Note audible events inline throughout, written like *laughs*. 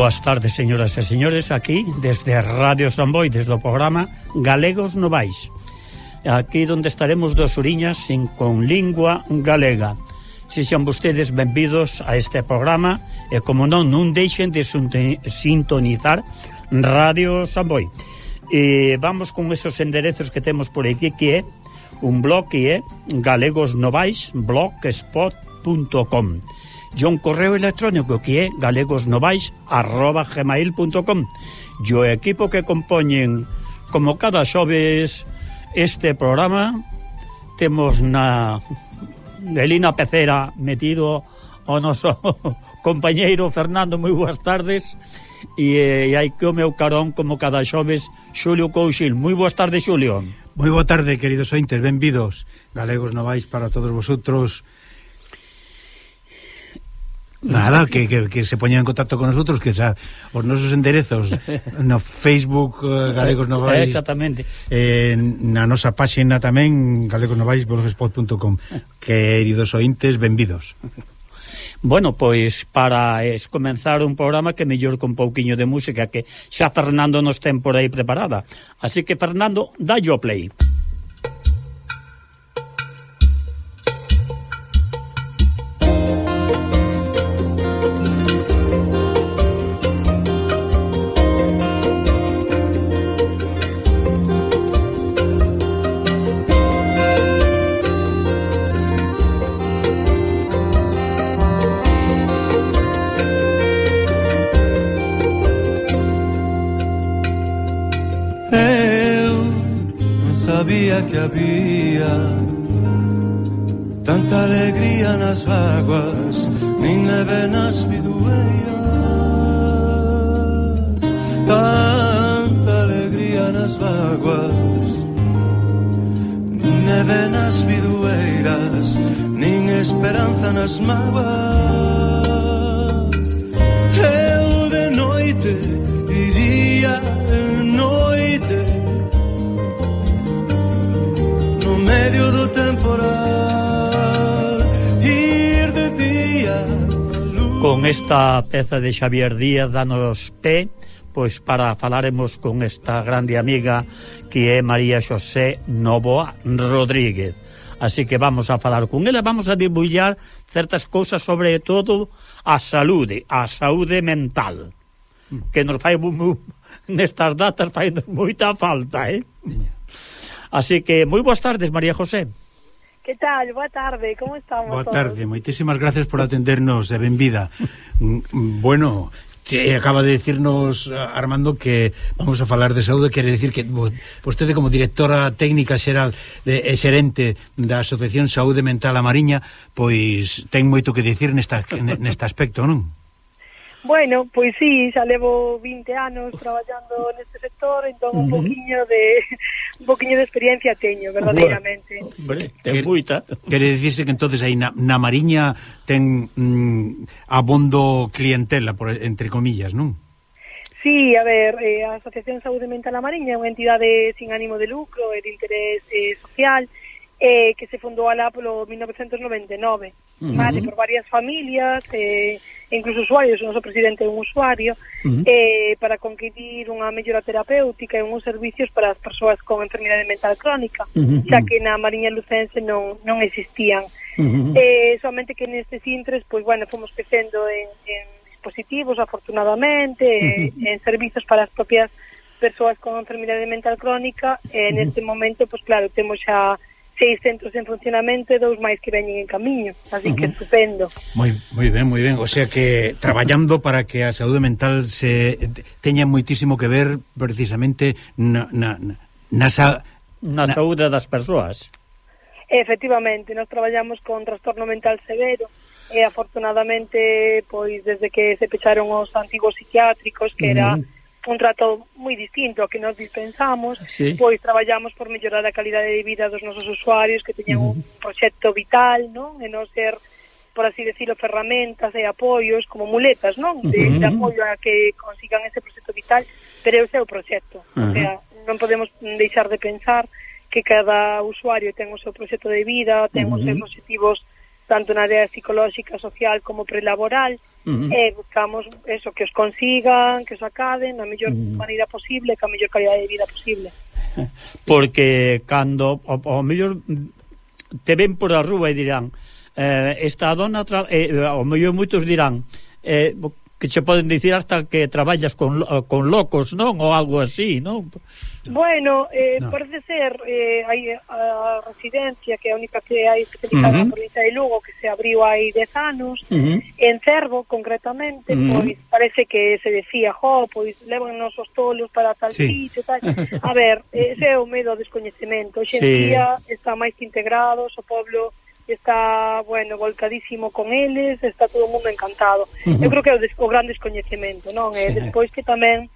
Boas tardes, señoras e señores, aquí desde Radio Samboy, desde o programa Galegos Novais. Aquí donde estaremos dos uriñas sin con lingua galega. Sexan vostedes benvidos a este programa e, como non, non deixen de sintonizar Radio Samboy. E vamos con esos enderezos que temos por aquí, que é un blog que é galegosnovais.blogspot.com e un correo electrónico que é galegosnovais@gmail.com. E o equipo que compoñen como cada xoves este programa temos na Elina Pecera metido o noso *laughs* compañeiro Fernando, moi boas tardes. E, e hai que o meu carón como cada xoves Xulio Couchil, moi boas tardes Xulio. Moi boa tarde, queridos ointes, benvidos Galegos Novais para todos vosotros. Nada, que, que, que se poñan en contacto con nosotros que xa, os nosos enderezos no Facebook eh, Galegos Novais Exactamente. eh, Na nosa páxina tamén galegosnovais.blogspot.com Queridos ointes, benvidos. Bueno, pois para es, comenzar un programa que mellor con pouquiño de música que xa Fernando nos ten por aí preparada. Así que Fernando, dallo play. Música nas vidueiras Nin esperanza nas mavas Eu de noite iría noite No medio do temporal Ir de día luz... Con esta peza de Xavier Díaz danos pé pois para falaremos con esta grande amiga que é María Xosé Novoa Rodríguez. Así que vamos a falar con ela, vamos a divulgar certas cousas, sobre todo a saúde, a saúde mental, que nos fai *laughs* nestas datas fai moita falta, eh? Así que moi boas tardes, María José. Que tal? Boa tarde, como estamos Boa todos? tarde, moitísimas gracias por atendernos e benvida. Mm, mm, bueno, Sí, acaba de decirnos eh, Armando que vamos a falar de saúde, quere decir que vostede como directora técnica xeral de, e xerente da Asociación Saúde Mental A Mariña, pois ten moito que dicir nesta, neste aspecto, non? Bueno, pois sí, xa levo 20 anos traballando neste sector, entón un uh -huh. poquinho de *laughs* un poquinho de experiencia teño, verdadeiramente. Hombre, ten moita. Quere dicirse que entonces aí na, na Mariña ten mm, abondo clientela por entre comillas, non? Sí, a ver, eh, a Asociación Saúde Mental da Mariña é unha entidade sin ánimo de lucro e de interés eh, social eh, que se fundou alá polo 1999, uh -huh. vale, por varias familias eh, incluso usuarios, o noso presidente é un usuario, uh -huh. eh, para conseguir unha mellora terapéutica e uns servicios para as persoas con enfermidade mental crónica, uh -huh. xa que na Mariña Lucense non, non existían. Uh -huh. eh, somente que nestes intres, pois, bueno, fomos crecendo en, en dispositivos, afortunadamente, uh -huh. en, servizos para as propias persoas con enfermidade mental crónica, e este momento, pois, claro, temos xa seis centros en funcionamento e dous máis que veñen en camiño, así uh -huh. que estupendo. Moi moi ben, moi ben, o sea que traballando para que a saúde mental se teña moitísimo que ver precisamente na na na, sa, na, na saúde das persoas. Efectivamente, nós traballamos con trastorno mental severo e afortunadamente pois desde que se pecharon os antigos psiquiátricos que era uh -huh un trato moi distinto ao que nós dispensamos, sí. pois traballamos por mellorar a calidade de vida dos nosos usuarios que teñan uh -huh. un proxecto vital, non? E non ser por así decirlo, ferramentas e apoios como muletas, non? De, uh -huh. de apoio a que consigan ese proxecto vital, pero é o seu proxecto. Uh -huh. O sea, non podemos deixar de pensar que cada usuario ten o seu proxecto de vida, ten uh -huh. os seus objetivos tanto na área psicolóxica, social como prelaboral, Uh eh, -huh. E buscamos eso, que os consigan, que os acaden da mellor uh -huh. maneira posible, ca mellor calidad de vida posible. *laughs* Porque cando, o, o mellor, te ven por a rúa e dirán, eh, esta dona, tra eh, o mellor moitos dirán, eh, que che poden dicir hasta que traballas con, eh, con locos, non? Ou algo así, non? Bueno, eh, no. parece ser eh, hai a residencia que é a única que hai especializada uh -huh. na provincia de Lugo que se abriu hai 10 anos uh -huh. en Cervo, concretamente uh -huh. pois parece que se decía jo, pois levanos os tolos para tal sí. sitio tal. a ver, *laughs* ese é o medo ao descoñecemento hoxe sí. día está máis integrados o poblo está, bueno, volcadísimo con eles, está todo o mundo encantado. Uh -huh. Eu creo que é o, des, o gran descoñecemento, non? Sí. E despois que tamén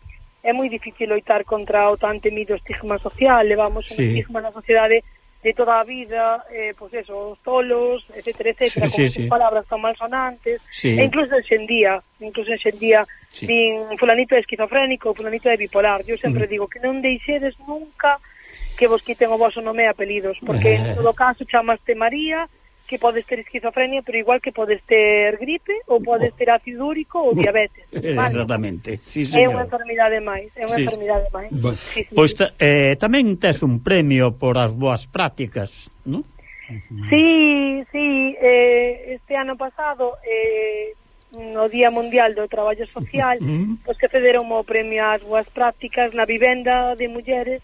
é moi difícil loitar contra o tan temido estigma social, levamos sí. un estigma na sociedade de toda a vida, eh, pois pues eso, os tolos, etcétera, etcétera, sí, con sí, sí. palabras tan malsonantes, sí. e incluso enxendía, incluso enxendía, sí. din fulanito é esquizofrénico, fulanito é bipolar, eu sempre mm. digo que non deixedes nunca que vos quiten o vosso nome e apelidos, porque en eh. todo caso chamaste María, que podes ter esquizofrenia, pero igual que podes ter gripe, ou podes ter ácido úrico ou diabetes. *laughs* Eh, vale? Exactamente. Sí. É unha enfermidade máis, é unha sí. enfermidade máis. Bueno. Sí, sí. Pois eh, tamén tes un premio por as boas prácticas, non? Sí, sí, eh, este ano pasado eh, no Día Mundial do Traballo Social, *laughs* mm-hmm. pois pues que cederon o premio ás boas prácticas na vivenda de mulleres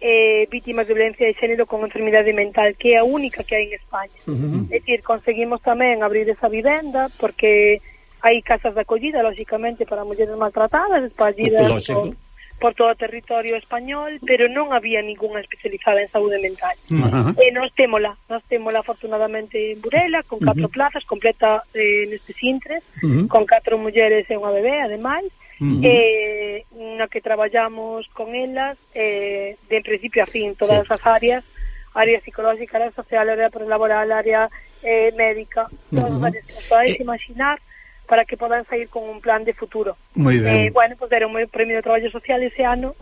eh, vítimas de violencia de género con enfermidade mental, que é a única que hai en España. Uh -huh. É dicir, conseguimos tamén abrir esa vivenda, porque hai casas de acollida, lógicamente, para mulleres maltratadas, espallidas por, por todo o territorio español, pero non había ninguna especializada en saúde mental. Uh -huh. E nos témola, nos témola afortunadamente en Burela, con catro uh -huh. plazas, completa eh, neste Sintres, uh -huh. con catro mulleres e unha bebé, ademais, uh uh -huh. eh, na que traballamos con elas eh, de principio a fin, todas sí. as áreas, área psicológica, área social, área laboral, área eh, médica, todas uh -huh. as áreas que podáis eh... imaginar para que podan sair con un plan de futuro. Moi ben. Eh, bueno, pues deron un premio de traballo social ese ano,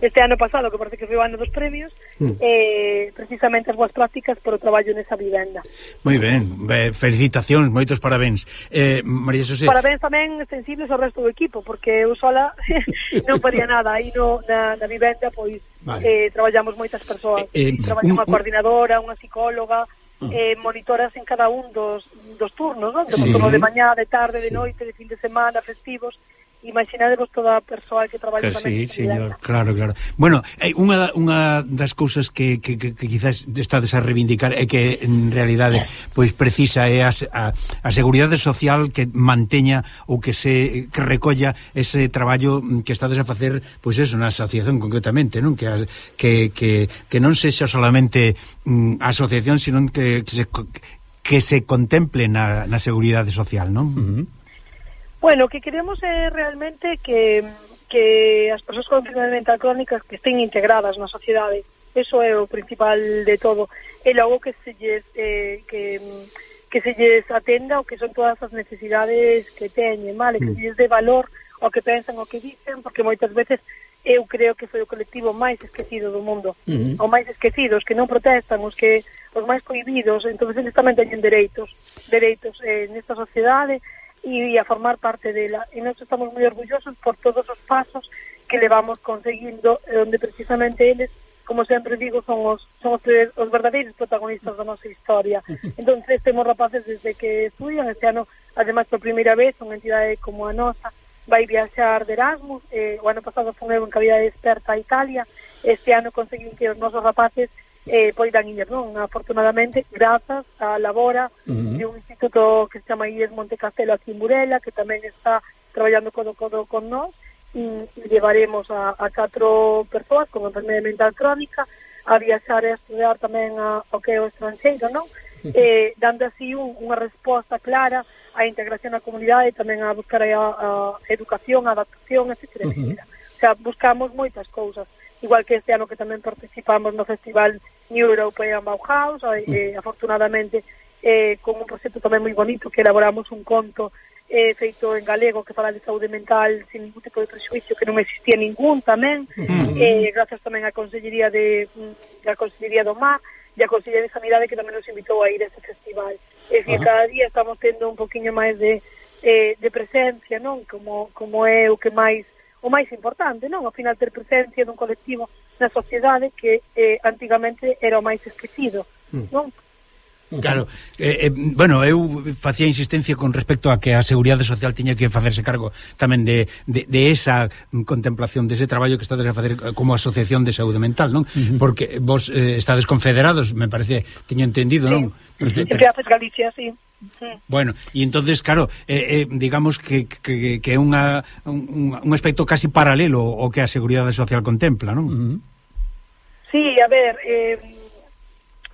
este ano pasado, que parece que foi o ano dos premios, mm. eh, precisamente as boas prácticas para o traballo nesa vivenda. Moi ben, eh, felicitacións, moitos parabéns. Eh, María Xosé... Parabéns tamén sensibles ao resto do equipo, porque eu sola *laughs* non podía nada, aí no, na, na vivenda, pois, vale. eh, traballamos moitas persoas. Eh, eh, Traballa un, unha coordinadora, unha psicóloga, Ah. eh, monitoras en cada un dos, dos turnos, non? de, sí. de mañá, de tarde, de noite, de fin de semana, festivos imaginadevos toda a persoa que traballa que sí, señor, claro, claro. Bueno, eh, unha, unha das cousas que, que, que, que quizás estades a reivindicar é que en realidade pois precisa é a, a, a seguridade social que manteña ou que se que recolla ese traballo que estades a facer, pois eso, na asociación concretamente, non? Que, que, que, que non sexa solamente mm, a asociación, sino que, que se que se contemple na, na seguridade social, non? Uh -huh. Bueno, o que queremos é realmente que, que as persoas con enfermedade mental crónica que estén integradas na sociedade. Eso é o principal de todo. E logo que se lles, eh, que, que se lles atenda o que son todas as necesidades que teñen, vale? Que mm. se lles dé valor ao que pensan, o que dicen, porque moitas veces eu creo que foi o colectivo máis esquecido do mundo, uh -huh. o máis esquecido, os que non protestan, os que os máis cohibidos, entón eles tamén teñen dereitos, dereitos eh, nesta sociedade, y, a formar parte de. E nós estamos moi orgullosos por todos os pasos que levamos conseguindo, eh, onde precisamente eles como sempre digo, son os, son os, os verdadeiros protagonistas da nosa historia. *laughs* Entón, temos rapaces desde que estudian, este ano, ademais, por primeira vez, unha entidade como a nosa, vai viaxar de Erasmus, eh, o ano pasado foi eu en calidad de experta a Italia, este ano conseguimos que os nosos rapaces eh, poidan ir non, afortunadamente, grazas á labora uh -huh. de un instituto que se chama IES Montecastelo aquí en Burela, que tamén está traballando codo codo con nós, e, e llevaremos a, a catro persoas con enfermedade mental crónica a viaxar e a estudar tamén a, ao que é o estranxeiro, non? eh, dando así un, unha resposta clara á integración na comunidade, e tamén a buscar a, a educación, a adaptación, etc. Uh -huh. O sea, buscamos moitas cousas, igual que este ano que tamén participamos no Festival New European en Bauhaus, eh, afortunadamente eh, con un proxecto tamén moi bonito que elaboramos un conto eh, feito en galego que fala de saúde mental sin ningún tipo de prejuicio que non existía ningún tamén. Eh, grazas tamén á Consellería de mm, da Consellería do Mar e a Consellería de Sanidade que tamén nos invitou a ir a este festival. É dicir, cada día estamos tendo un poquinho máis de, eh, de presencia non? Como, como é o que máis o máis importante, non? Ao final ter presencia dun colectivo na sociedade que eh, antigamente era o máis esquecido, mm. non? Claro, eh, eh, bueno, eu facía insistencia con respecto a que a Seguridade Social tiña que facerse cargo tamén de, de, de esa contemplación, de ese traballo que estades a facer como Asociación de Saúde Mental, non? Uh -huh. Porque vos eh, estades confederados, me parece, teño entendido, sí. non? Pero, pero... Galicia, sí. Bueno, e entonces claro, eh, eh, digamos que que, que unha, un, un aspecto casi paralelo ao que a Seguridade Social contempla, non? Uh -huh. Sí, a ver, eh,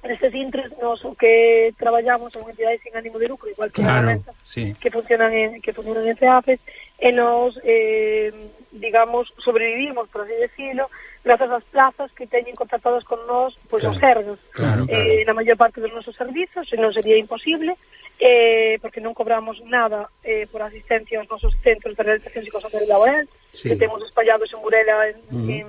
nestes intres nos o que traballamos son entidades sin ánimo de lucro, igual que claro, sí. que funcionan en, que funcionan en CEAFES, e nos, eh, digamos, sobrevivimos, por así decirlo, grazas ás plazas que teñen contratadas con nós pois claro, os cerdos claro, claro. eh, na maior parte dos nosos servizos e non sería imposible eh, porque non cobramos nada eh, por asistencia aos nosos centros de realización psicosocial laboral sí. que temos espallados en Burela en, uh -huh. en,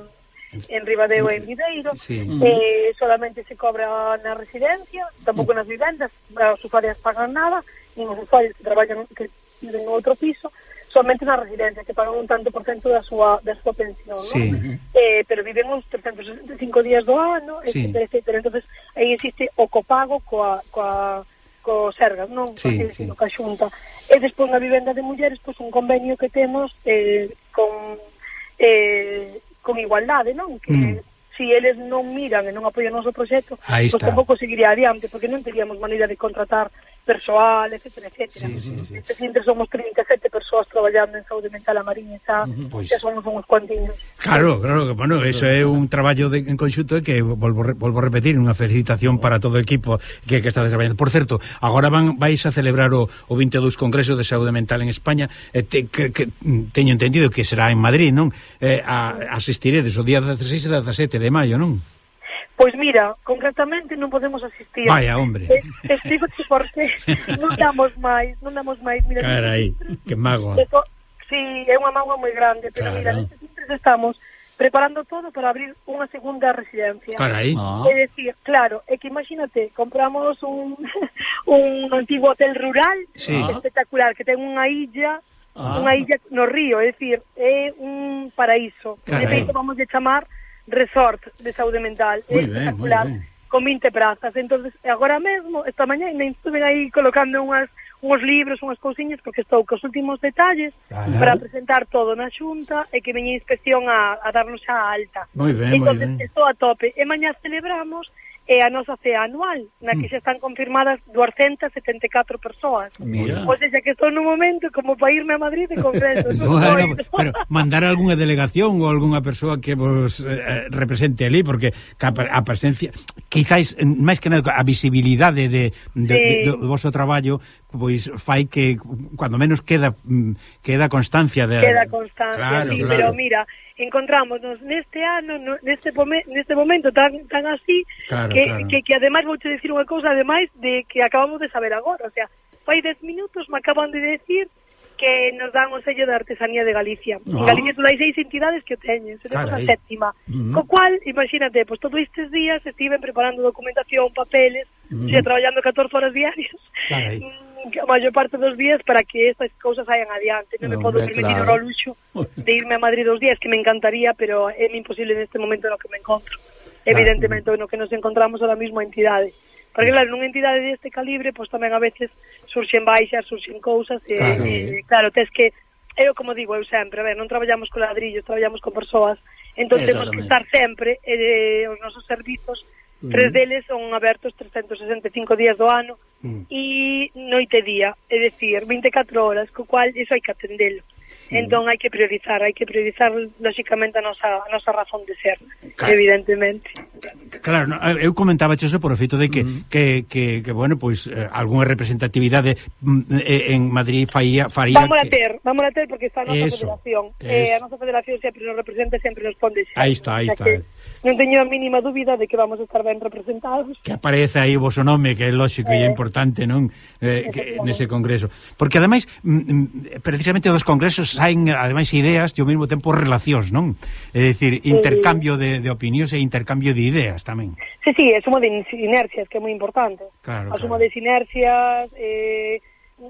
en Ribadeo e en Videiro sí. uh -huh. eh, solamente se cobra na residencia tampouco uh -huh. nas vivendas os usuarias pagan nada nin os usuarios que traballan que viven en outro piso somente na residencia, que pagan un tanto por cento da súa, da súa pensión, sí. ¿no? Eh, pero viven uns 365 días do ano, sí. etcétera, etcétera. Entonces, aí existe o copago coa, coa, co Sergas, non? Sí, Porque, sí. Ca xunta. E despois na vivenda de mulleres, pois un convenio que temos eh, con eh, con igualdade, non? Que mm si eles non miran e non apoian o noso proxecto, pois pues, tampouco seguiría adiante, porque non teríamos maneira de contratar persoal, etcétera, etcétera. Sí, sí, sí. Este centro somos 37 persoas traballando en saúde mental a Mariña, xa, uh pois. xa somos unhos cuantiños. Claro, claro, que, bueno, eso é un traballo de, en conxunto que volvo, volvo a repetir, unha felicitación para todo o equipo que, que está traballando. Por certo, agora van vais a celebrar o, o 22 Congreso de Saúde Mental en España, eh, te, que, que, teño entendido que será en Madrid, non? Eh, a, asistiredes o día 16 e 17 de maio, non? Pois mira, concretamente non podemos asistir. Vaya, hombre. Eh, eh Explícote por qué non damos máis, non damos máis. Mira, Carai, que mago. Esto, sí, é unha mágoa moi grande, pero claro. mira, neste simples estamos preparando todo para abrir unha segunda residencia. Carai. Ah. É dicir, claro, é que imagínate, compramos un, *laughs* un antigo hotel rural sí. Ah. espectacular, que ten unha illa ah. unha illa no río, é dicir, é un paraíso. Carai. De feito, vamos a chamar resort de saúde mental muy espectacular ben, con 20 prazas. Entonces, agora mesmo, esta mañá, me estuve aí colocando unhas uns libros, unhas cousiñas, porque estou cos últimos detalles ah, para presentar todo na xunta e que veña a inspección a, a darnos a alta. Moi ben, moi ben. Estou a tope. E mañá celebramos é a nosa cea anual, na que mm. xa están confirmadas 274 persoas. Mira. O sea, que estou nun momento como para irme a Madrid de congreso. no, bueno, pois. *laughs* pero mandar algunha delegación ou algunha persoa que vos eh, eh represente ali, porque a presencia, quizáis, máis que nada, a visibilidade de, de, sí. de, do vosso traballo pois fai que cando menos queda mm, queda constancia de Queda constancia, claro, sí, claro. pero mira, encontrámonos neste ano, no, neste neste momento tan tan así claro, que, claro. que que ademais vouche dicir unha cousa ademais de que acabamos de saber agora, o sea, fai 10 minutos me acaban de decir que nos dan o sello de artesanía de Galicia. Oh. En ah. Galicia son hai seis entidades que o teñen, seremos a séptima. Uh. Co cual, imagínate, pois pues, todos estes días estiven preparando documentación, papeles, uh traballando 14 horas diarias. Carai. Mm, a maior parte dos días para que estas cousas saian adiante. Non me podo permitir claro. o luxo de irme a Madrid dos días, que me encantaría, pero é imposible neste momento no que me encontro. Evidentemente, no que nos encontramos ahora mismo a entidade. Porque, mm. claro, nunha entidade deste calibre, pois tamén a veces surxen baixas, surxen cousas, e, claro, e, claro tes que eu como digo eu sempre, a ver, non traballamos con ladrillos, traballamos con persoas, entón temos que estar sempre eh, os nosos servizos Tres deles son abertos 365 días do ano uh e noite e día, é dicir, 24 horas, co cual iso hai que atendelo. Entón hai que priorizar, hai que priorizar lóxicamente a nosa, a nosa razón de ser, claro. evidentemente. Claro, no, eu comentaba eso por o feito de que, mm. Que, que, que bueno, pois eh, algunha representatividade mm, eh, en Madrid faía, faría... Vamos que... a ter, vamos a ter porque está a nosa eso, federación. Eso. Eh, a nosa federación sempre nos representa, sempre nos ponde xa. Aí está, aí está. Que non teño a mínima dúbida de que vamos a estar ben representados. Que aparece aí o vosso nome, que é lógico eh, e é eh. importante, non? Eh, que, nese congreso. Porque ademais, mm, mm, precisamente dos congresos saen, ademais, ideas e ao mesmo tempo relacións, non? É dicir, intercambio de, de opinións e intercambio de ideas tamén. Sí, sí, é suma de sinerxias, que é moi importante. Claro, a suma claro. de sinerxias, eh,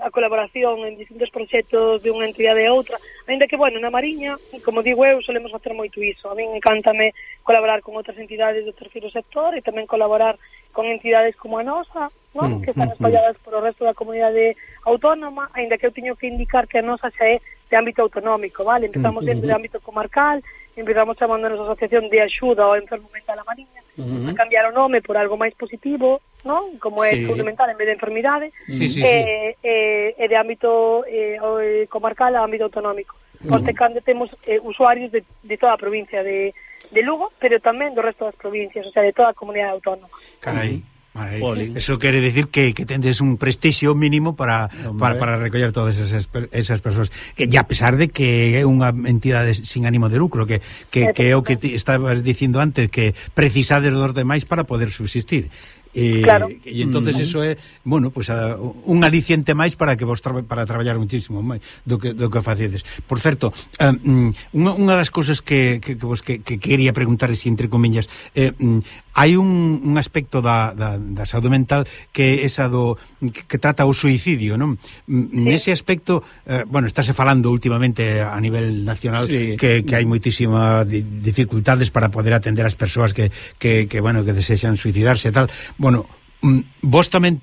a colaboración en distintos proxectos de unha entidade e outra, ainda que, bueno, na Mariña, como digo eu, solemos facer moito iso. A mí encántame colaborar con outras entidades do terceiro sector e tamén colaborar con entidades como a nosa, non? Mm, que están espalladas mm, mm. por o resto da comunidade autónoma, aínda que eu teño que indicar que a nosa xa é de ámbito autonómico, vale? Empezamos uh -huh. de ámbito comarcal, empezamos chamándonos a Asociación de Axuda ao Enfermo Mental a Mariña, uh -huh. a cambiar o nome por algo máis positivo, non? Como é sí. fundamental en vez de enfermidade, sí, sí, eh, sí. Eh, eh, de ámbito eh, eh, comarcal a ámbito autonómico. Porque uh -huh. cando temos eh, usuarios de, de toda a provincia de, de Lugo, pero tamén do resto das provincias, o sea, de toda a comunidade autónoma. Carai. Uh -huh. Vale. Eso quere decir que, que tendes un prestixio mínimo para, Hombre. para, para recoller todas esas, esas persoas que ya a pesar de que é unha entidade sin ánimo de lucro que, que, que é o que estabas dicindo antes que precisades dos demais para poder subsistir E, claro. e entonces mm. eso é, bueno, pues a, un aliciente máis para que vos tra para traballar muchísimo máis do que do que facedes. Por certo, um, unha, unha das cousas que que, que vos que, que quería preguntar se entre comillas, eh, mm, hai un, un aspecto da, da, da saúde mental que é esa do que trata o suicidio, non? Sí. Nese aspecto, eh, bueno, estáse falando últimamente a nivel nacional sí. que, que hai moitísima dificultades para poder atender as persoas que, que, que bueno, que desexan suicidarse e tal. Bueno, mm, vos tamén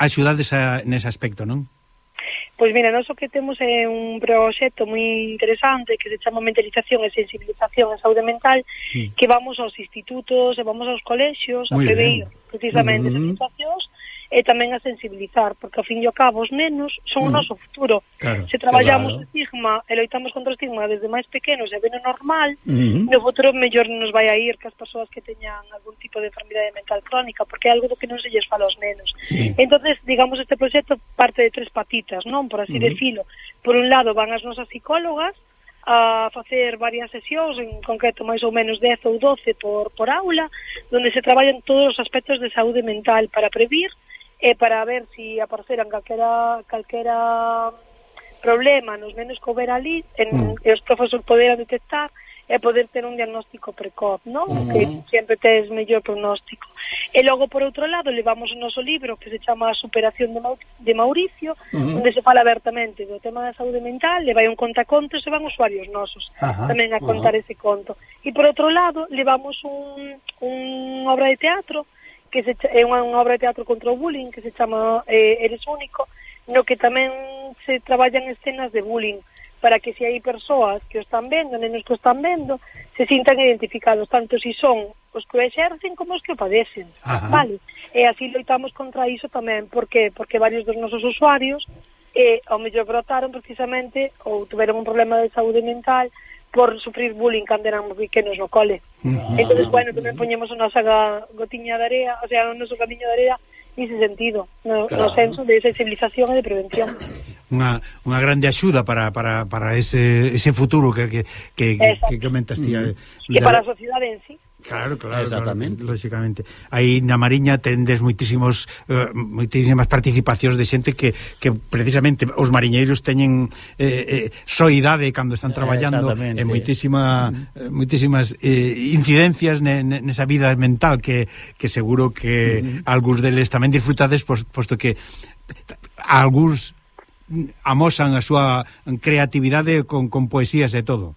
axudades a, nese aspecto, non? Pois mira, nós o que temos é un proxecto moi interesante que se chama Mentalización e Sensibilización en Saúde Mental sí. que vamos aos institutos e vamos aos colexios a prevenir precisamente mm -hmm. esas situacións e tamén a sensibilizar, porque ao fin e ao cabo os nenos son mm. o noso futuro. Claro, Se traballamos claro. o estigma e loitamos contra o estigma desde máis pequenos e veno normal, mm -hmm. no futuro mellor nos vai a ir que as persoas que teñan algún tipo de enfermidade mental crónica, porque é algo do que non se lles fala aos nenos. Sí. entonces digamos, este proxecto parte de tres patitas, non? Por así mm -hmm. decirlo. Por un lado van as nosas psicólogas, a facer varias sesións, en concreto máis ou menos 10 ou 12 por, por aula, donde se traballan todos os aspectos de saúde mental para previr, e para ver se si apareceran calquera, calquera problema nos nenos que houber ali en, mm. e os profesores poderan detectar e poder ter un diagnóstico precoz, non? Uh -huh. Que sempre tes mellor pronóstico. E logo, por outro lado, levamos o noso libro que se chama superación de, Mau de Mauricio, uh -huh. onde se fala abertamente do tema da saúde mental, le vai un contacontos e van usuarios nosos Ajá, tamén a contar uh -huh. ese conto. E por outro lado, levamos un, un obra de teatro que se, é unha, unha obra de teatro contra o bullying que se chama eh, Eres Único, no que tamén se traballan escenas de bullying para que se hai persoas que o están vendo, nenos que o están vendo, se sintan identificados, tanto si son os que o exercen como os que o padecen. Ajá. Vale? E así loitamos contra iso tamén, porque porque varios dos nosos usuarios eh, ao mellor brotaron precisamente ou tiveron un problema de saúde mental por sufrir bullying cando éramos pequenos no cole. Ah, entonces bueno, tamén poñemos a nosa gotiña de area, o sea, o noso camiño de area nese sentido, no, claro. no senso de sensibilización e de prevención. Unha, unha grande axuda para, para, para ese, ese futuro que, que, que, Exacto. que comentas ti. Eh, mm. E para a sociedade en sí. Claro, claro, Exactamente. Claro, lógicamente. Aí na Mariña tendes moitísimos eh, moitísimas participacións de xente que, que precisamente os mariñeiros teñen eh, eh, soidade cando están eh, traballando eh, moitísima eh, moitísimas eh, incidencias ne, ne, nesa vida mental que, que seguro que algúns deles tamén disfrutades posto, posto que algúns amosan a súa creatividade con, con poesías e todo.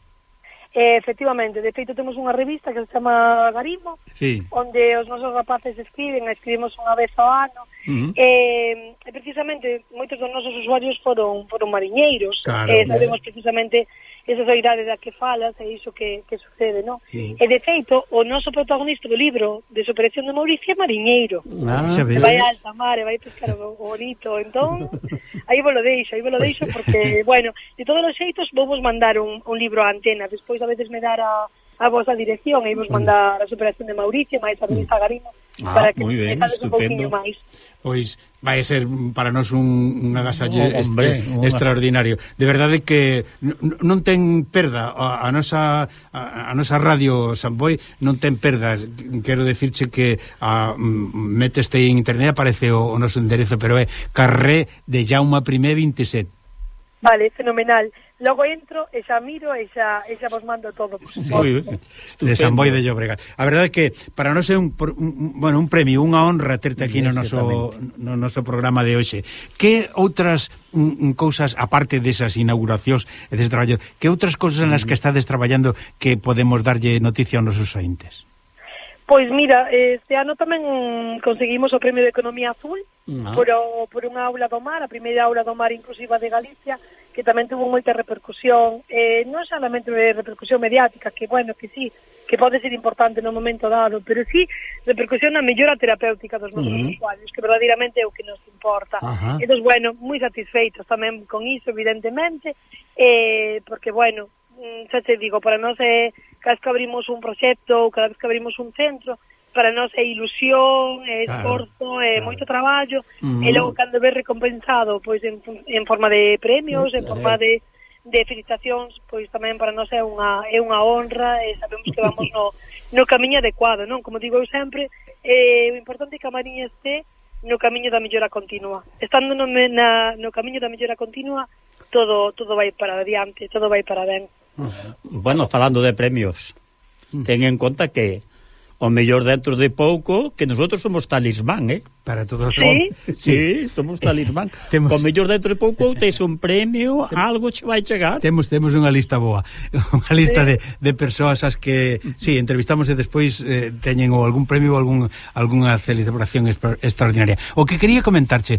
Eh, efectivamente, de feito temos unha revista que se chama Garimo, sí. onde os nosos rapaces escriben, escribimos unha vez ao ano, uh -huh. eh, e precisamente moitos dos nosos usuarios foron foron mariñeiros, claro, eh, e sabemos precisamente esa soidade da que falas e iso que, que sucede, non? Sí. E de feito, o noso protagonista do libro de superación de Mauricio é mariñeiro. Ah, xa ves. Vai a alta mar, vai pescar o bonito, entón, *laughs* aí vos lo deixo, aí vos lo deixo pois. porque, bueno, de todos os xeitos vou vos mandar un, un libro a antena despois a podedesme dar a, a vosa dirección e vos mm. mandar a superación de Mauricio máis a Luisa mm. Garino ah, para que ben, un pouquinho máis pois vai ser para nós un, un agasalle oh, hombre, este, oh, extraordinario. De verdade que non ten perda a, a nosa a, a nosa radio Samboy non ten perda. Quero decirche que a, mm, meteste en internet aparece o, o noso enderezo, pero é Carré de Jaume I 27. Vale, fenomenal. Logo entro e xa miro e xa, e xa vos mando todo. Sí, de San Boi de Llobregat. A verdade é que para nós é un, un, bueno, un premio, unha honra terte aquí no noso, no noso programa de hoxe. Que outras mm, cousas, aparte desas inauguracións e dese traballo, que outras cousas nas que mm. estades traballando que podemos darlle noticia aos nosos ointes Pois mira, este ano tamén conseguimos o Premio de Economía Azul no. por, o, por unha aula do mar, a primeira aula do mar inclusiva de Galicia, que tamén tuvo moita repercusión, eh, non solamente repercusión mediática, que bueno, que sí, que pode ser importante no momento dado, pero sí repercusión na mellora terapéutica dos nosos uh -huh. usuarios, que verdadeiramente é o que nos importa. Uh -huh. Entón, bueno, moi satisfeitos tamén con iso, evidentemente, eh, porque, bueno, mm, xa te digo, para nós é, cada vez que abrimos un proxecto ou cada vez que abrimos un centro, para nós é ilusión, é esforzo, claro, é claro. moito traballo, uh -huh. e logo cando ve recompensado, pois en, en forma de premios, en forma de de felicitacións, pois tamén para nós é unha é unha honra e sabemos que vamos no *laughs* no camiño adecuado, non? Como digo eu sempre, eh, o importante é que a Mariña este no camiño da mellora continua. Estando no, na, no camiño da mellora continua, todo todo vai para adiante, todo vai para ben. Bueno, falando de premios, mm. ten en conta que o mellor dentro de pouco que nosotros somos talismán, eh? para todos sí, sí, somos talismán. *laughs* Temos... Con mellor dentro de pouco *laughs* tes un premio, algo che vai chegar. Temos temos unha lista boa, *laughs* unha lista sí. de, de persoas as que sí, entrevistamos e despois eh, teñen ou algún premio ou algún algunha celebración extraordinaria. O que quería comentarche,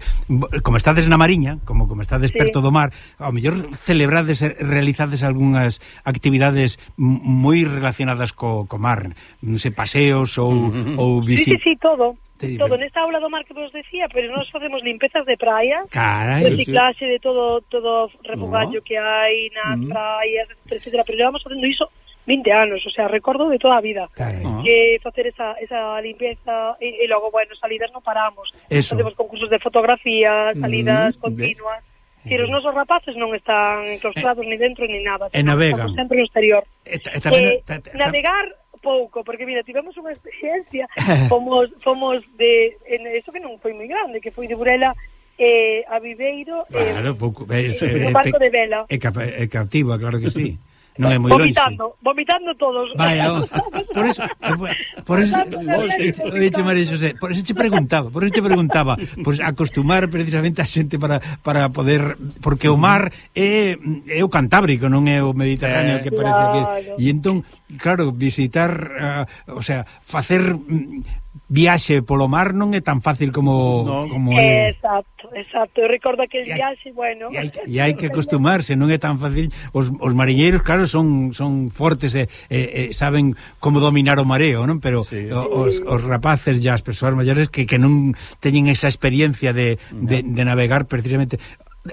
como estades na Mariña, como como estades sí. perto do mar, ao mellor celebrades realizades algunhas actividades moi relacionadas co, co mar, non sei, paseos ou mm-hmm. ou visitas. Sí, sí, sí, todo. Todo nesta aula do mar que vos decía, pero nós facemos limpezas de praia, Carai, reciclaxe de todo todo refugallo que hai nas mm. Mm-hmm. praias, etcétera, pero levamos facendo iso 20 anos, o sea, recordo de toda a vida Carai. Ah. que facer esa, esa limpeza e, e logo, bueno, salidas non paramos Eso. facemos concursos de fotografía mm-hmm. salidas mm, continuas Si eh. os nosos rapaces non están enclaustrados eh, ni dentro ni nada. E navegan. Sempre no exterior. E, e, tamén, eh, ta, ta, navegar pouco, porque mira, tivemos unha experiencia, *laughs* fomos, fomos de, en eso que non foi moi grande, que foi de Burela eh, a Viveiro, eh, claro, eh, pouco, eh, eh, no barco de vela. É, eh, cap, é captiva, claro que sí. *laughs* Non é moi longe. Vomitando, vomitando todos. Vaya, oh, *laughs* por eso, eh, por eso, eh, eh, María José, por eso che preguntaba, por eso che preguntaba, por acostumar precisamente a xente para, para poder, porque o mar é, é o Cantábrico, non é o Mediterráneo eh, que parece claro. que... E entón, claro, visitar, uh, o sea, facer mm, viaxe polo mar non é tan fácil como... No. como é. Exacto, exacto. Eu recordo aquel e viaxe, bueno... E hai, e hai que acostumarse, non é tan fácil... Os, os mariñeiros, claro, son, son fortes e, e, e saben como dominar o mareo, non? Pero sí. os, os rapaces e as persoas maiores que, que non teñen esa experiencia de, no. de, de navegar precisamente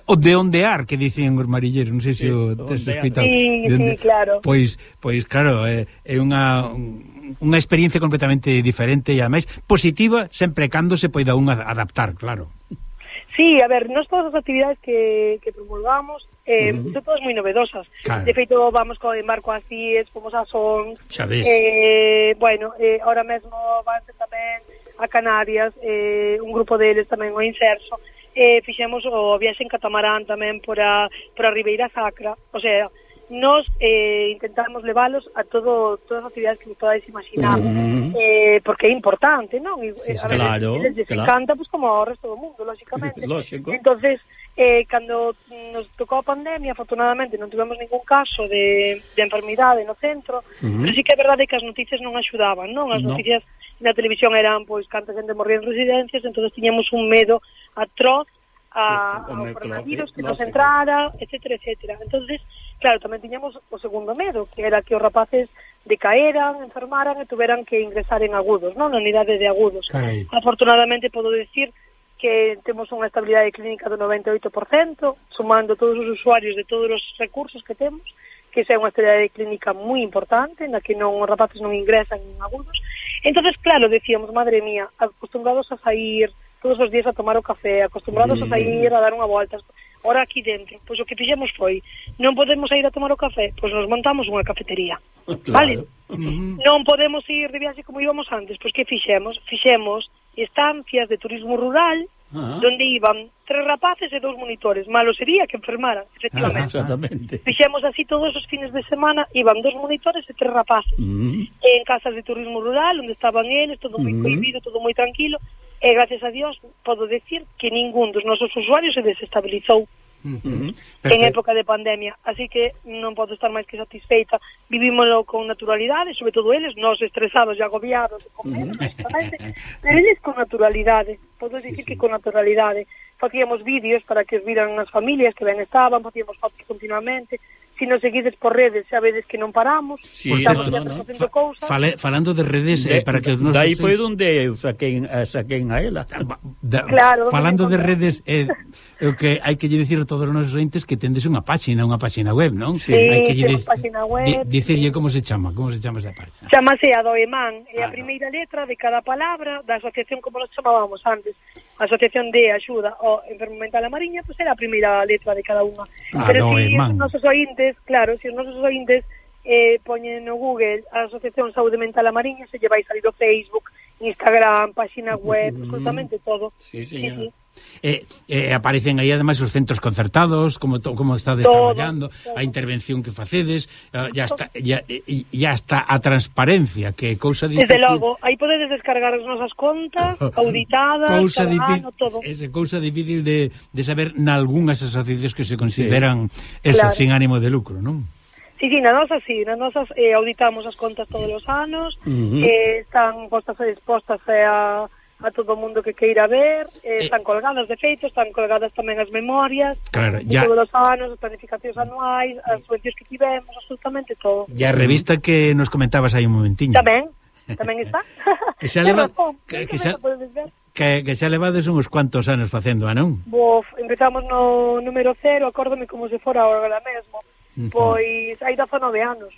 o de ondear que dicen os marilleros, non sei se sí, o tes escrito. Sí, sí, claro. Pois, pois claro, é, é unha un, unha experiencia completamente diferente e, ademais, positiva, sempre cando se poida unha adaptar, claro. Sí, a ver, nós todas as actividades que, que promulgamos eh, uh -huh. son todas moi novedosas. Claro. De feito, vamos co embarco as CIES, fomos a Son, eh, bueno, eh, ahora mesmo vanse tamén a Canarias, eh, un grupo deles tamén o Inserso, eh, fixemos o viaxe en catamarán tamén por a, por a Ribeira Sacra, o sea, nos eh, intentamos leválos a todo todas as actividades que podáis imaginar, mm. eh, porque é importante, non? E, sí, a claro, ver, les claro. encanta, pues, como ao resto do mundo, lógicamente *laughs* Lógico. Entonces, eh, cando nos tocou a pandemia, afortunadamente non tivemos ningún caso de, de enfermidade no centro. Uh -huh. pero sí que é verdade que as noticias non axudaban, non? As no. noticias na televisión eran, pois, pues, canta xente morría en residencias, entonces tiñamos un medo atroz a, sí, ao coronavirus que nos entrara, etcétera, etcétera. Entonces, Claro, tamén tiñamos o segundo medo, que era que os rapaces decaeran, enfermaran e tuveran que ingresar en agudos, non? Na unidade de agudos. Carai. Afortunadamente podo dicir que temos unha estabilidade clínica do 98%, sumando todos os usuarios de todos os recursos que temos, que esa é unha estabilidade clínica moi importante, na que non os rapaces non ingresan en agudos. entonces claro, decíamos, madre mía, acostumbrados a sair todos os días a tomar o café, acostumbrados mm. a sair a dar unha volta, ora aquí dentro. Pois o que fixemos foi, non podemos ir a tomar o café, pois nos montamos unha cafetería. Ah, claro. Vale? Mm. Non podemos ir de viaxe como íbamos antes, pois que fixemos? Fixemos estancias de turismo rural Ah. donde iban tres rapaces e dous monitores. Malo sería que enfermaran, efectivamente. Ah, exactamente. Fixemos así todos os fines de semana, iban dos monitores e tres rapaces. Mm. En casas de turismo rural, onde estaban eles, todo moi mm-hmm. mm. coibido, todo moi tranquilo e gracias a Dios podo decir que ningún dos nosos usuarios se desestabilizou Uh -huh. en época de pandemia así que non podo estar máis que satisfeita vivímolo con naturalidade sobre todo eles, nos estresados e agobiados con medo, uh -huh. pero eles con naturalidade podo dicir sí, sí. que con naturalidade facíamos vídeos para que os viran as familias que ben estaban, facíamos fotos continuamente si nos seguides por redes, sabedes que non paramos, sí, pois estamos no, no, no. facendo cousas. Fale, falando de redes, eh, de, eh, para que nos... Dai foi onde eu saquen, eh, saquen a ela. Ah, da, claro, falando de redes, eh, o que hai que lle dicir a todos os nosos entes que tendes unha páxina, unha páxina web, non? Sí, hai que lle páxina web. De, dicerlle sí. como se chama, como se chama esa páxina. Chamase a Doemán, é ah, a primeira letra de cada palabra da asociación como nos chamábamos antes. Asociación de Axuda ao Enfermo Mental a Mariña, pois era a primeira letra de cada unha. Ah, Pero no, si man. os nosos ointes, claro, se si os nosos ointes eh, poñen no Google a Asociación Saúde Mental a Mariña, se lle vai salir o Facebook, Instagram, página web, mm, absolutamente todo. Sí, señor. Sí, sí. E, eh, aparecen aí ademais os centros concertados, como to, como estades todo, traballando, todo. a intervención que facedes, ah, e hasta, ya, ya hasta a transparencia, que é cousa difícil. Desde logo, aí podedes descargar as nosas contas, *laughs* auditadas, cousa difícil, ano, todo. Esa cousa difícil de, de saber nalgúnas asociacións que se consideran sí. esas claro. sin ánimo de lucro, non? Sí, sí, na nosa sí, na nosa eh, auditamos as contas todos os anos, uh -huh. eh, están postas e dispostas eh, a a todo o mundo que queira ver, eh, eh, están colgadas de feito, están colgadas tamén as memorias, claro, ya... todos os anos, as planificacións anuais, as subvencións que tivemos, absolutamente todo. E a revista que nos comentabas aí un momentiño. Tamén, tamén está. *laughs* que xa leva... que, que, xa... Que, que xa levades uns cuantos anos facendo, a non? Bof, empezamos no número cero, acórdome como se fora agora mesmo. Uh -huh. Pois hai 19 anos.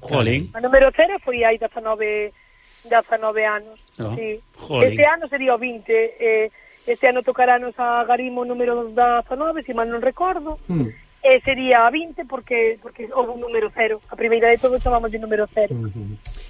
Jolín. O número cero foi hai 19 de... 19 anos. No. Sí. Jolín. Este ano sería o 20, eh, este ano tocarános a Garimo número 19, se si mal non recordo. Mm. Eh, sería a 20 porque porque houve un número cero. A primeira de todo chamamos de número cero.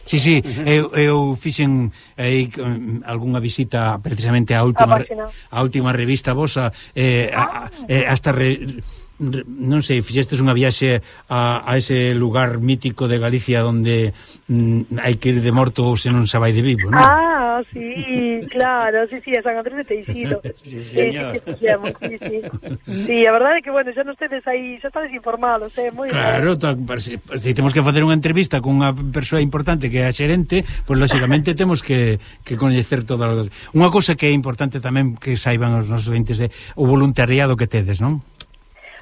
Sí, sí, eu, eu fixen eh, aí eh, algunha visita precisamente á última a, a última revista vosa eh, ah. a, eh, hasta re, non sei, fixestes unha viaxe a, a ese lugar mítico de Galicia onde mm, hai que ir de morto ou se non se vai de vivo, non? Ah, sí, claro, sí, sí, a San Andrés de Teixido. sí, *laughs* señor. Sí, sí, sí, sí, sí, a verdade é que, bueno, xa non estedes aí, xa estades informados, eh, moi... Claro, ta, se, se temos que facer unha entrevista con unha persoa importante que é a xerente, pois, pues, lóxicamente, *laughs* temos que, que coñecer todas as... Unha cousa que é importante tamén que saiban os nosos entes de, o voluntariado que tedes, non?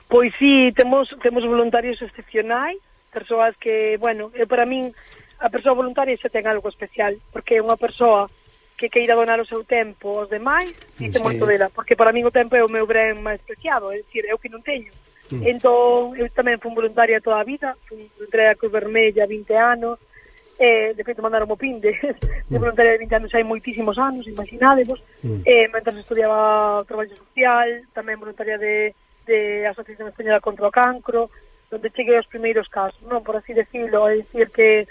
Pois sí, temos, temos voluntarios excepcionais, persoas que, bueno, eu para min a persoa voluntaria xa ten algo especial, porque é unha persoa que queira donar o seu tempo aos demais, mm, dite sí. moito dela, porque para min o tempo é o meu ben máis preciado, é dicir, é o que non teño. Mm. Entón, eu tamén fui voluntaria toda a vida, fui voluntaria a Cruz Vermella 20 anos, eh, de feito mandaron o pin de, mm. de voluntaria de 20 anos hai moitísimos anos, imaginádevos, mm. eh, mentras estudiaba o traballo social, tamén voluntaria de de Asociación Española contra o Cancro, onde cheguei os primeiros casos, non por así decirlo, é dicir que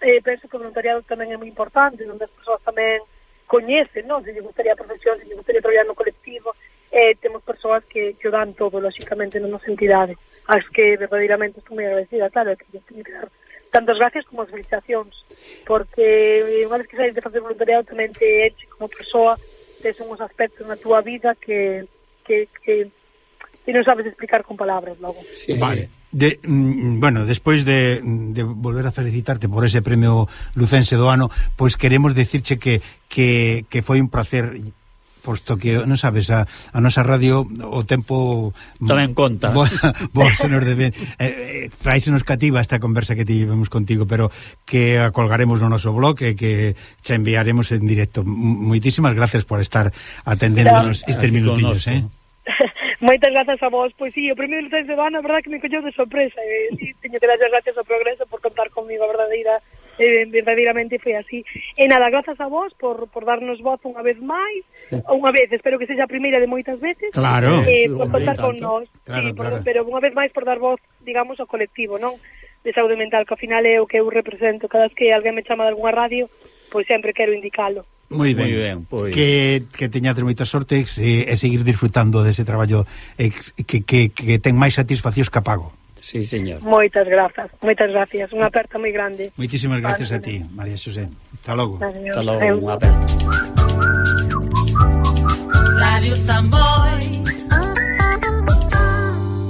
eh, penso que o voluntariado tamén é moi importante, onde as persoas tamén coñecen, non? Se lle gustaría a profesión, se lle gustaría traballar no colectivo, eh, temos persoas que, que o dan todo, lóxicamente, na nosa entidade, as que verdadeiramente estou moi agradecida, claro, que lle teño que dar tantas gracias como as felicitacións, porque eh, unha vez que saís de facer voluntariado tamén te eche como persoa, tes unhos aspectos na túa vida que, que, que e non sabes explicar con palabras logo. Sí, vale. De, mm, mm bueno, despois de, de volver a felicitarte por ese premio lucense do ano, pois queremos decirche que, que, que foi un placer posto que, non sabes, a, a nosa radio o tempo... Tome en conta. Bo, *laughs* bo se nos debe... Eh, eh, nos cativa esta conversa que tivemos contigo, pero que a colgaremos no noso blog e que xa enviaremos en directo. Moitísimas gracias por estar atendéndonos estes minutinhos, eh? Moitas grazas a vos. Pois sí, o primeiro fin de semana, a verdad que me colleu de sorpresa. E, sí, teño que darlle as gracias ao progreso por contar comigo, a verdadeira eh, verdadeiramente foi así. E nada, grazas a vos por, por darnos voz unha vez máis, unha vez, espero que sexa a primeira de moitas veces, claro, eh, por contar con nós, claro, sí, claro. Pero unha vez máis por dar voz, digamos, ao colectivo, non? De saúde mental, que ao final é o que eu represento, cada vez que alguén me chama de algunha radio, pois sempre quero indicalo. Moi ben, Muy ben pois. que, que teñades moita sorte e, e seguir disfrutando dese traballo e, que, que, que ten máis satisfaccións que apago Sí, señor. Moitas grazas, moitas gracias. Unha aperta moi grande. Moitísimas gracias vale. a ti, María Xosé. Hasta logo. Adiós. Hasta logo, unha aperta. Radio Samboy